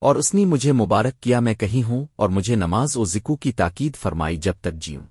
اور اس نے مجھے مبارک کیا میں کہیں ہوں اور مجھے نماز و ذکو کی تاکید فرمائی جب تک جیوں۔